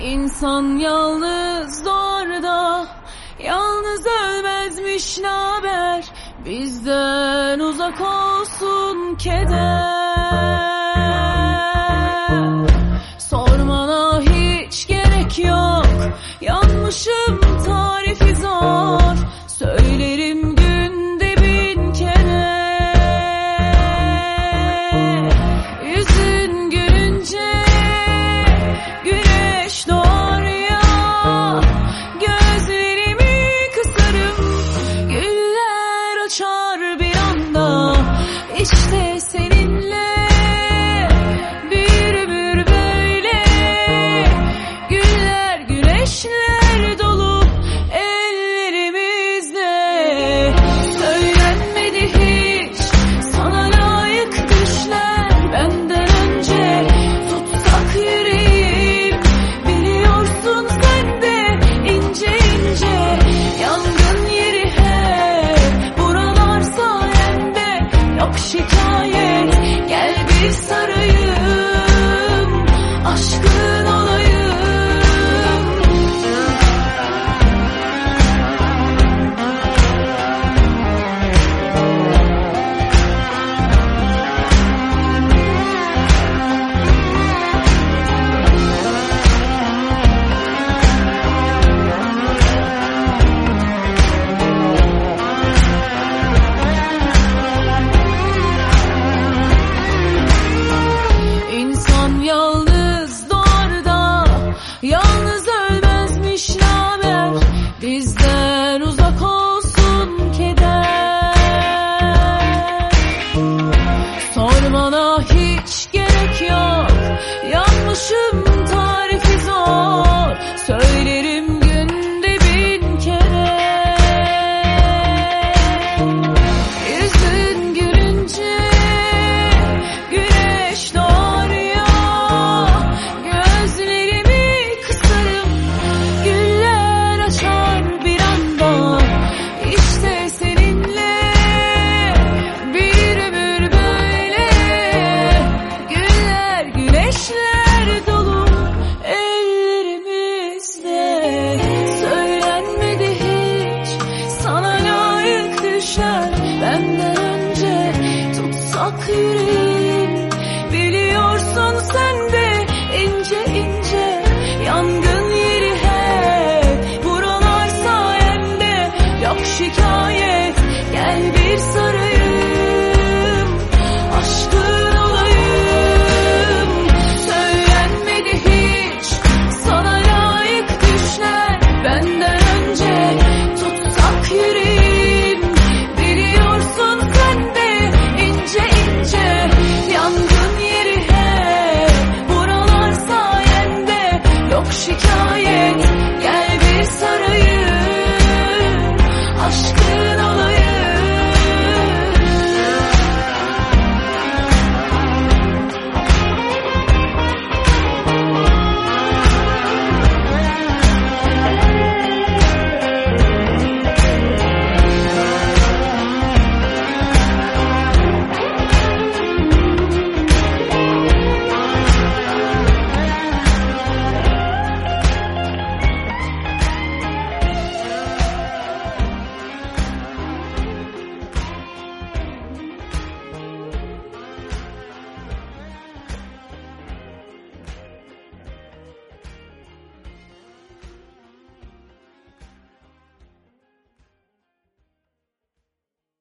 İnsan yalnız doğar da Yalnız ölmezmiş naber Bizden uzak olsun keder. Sana hiç gerek yok. Yanlışım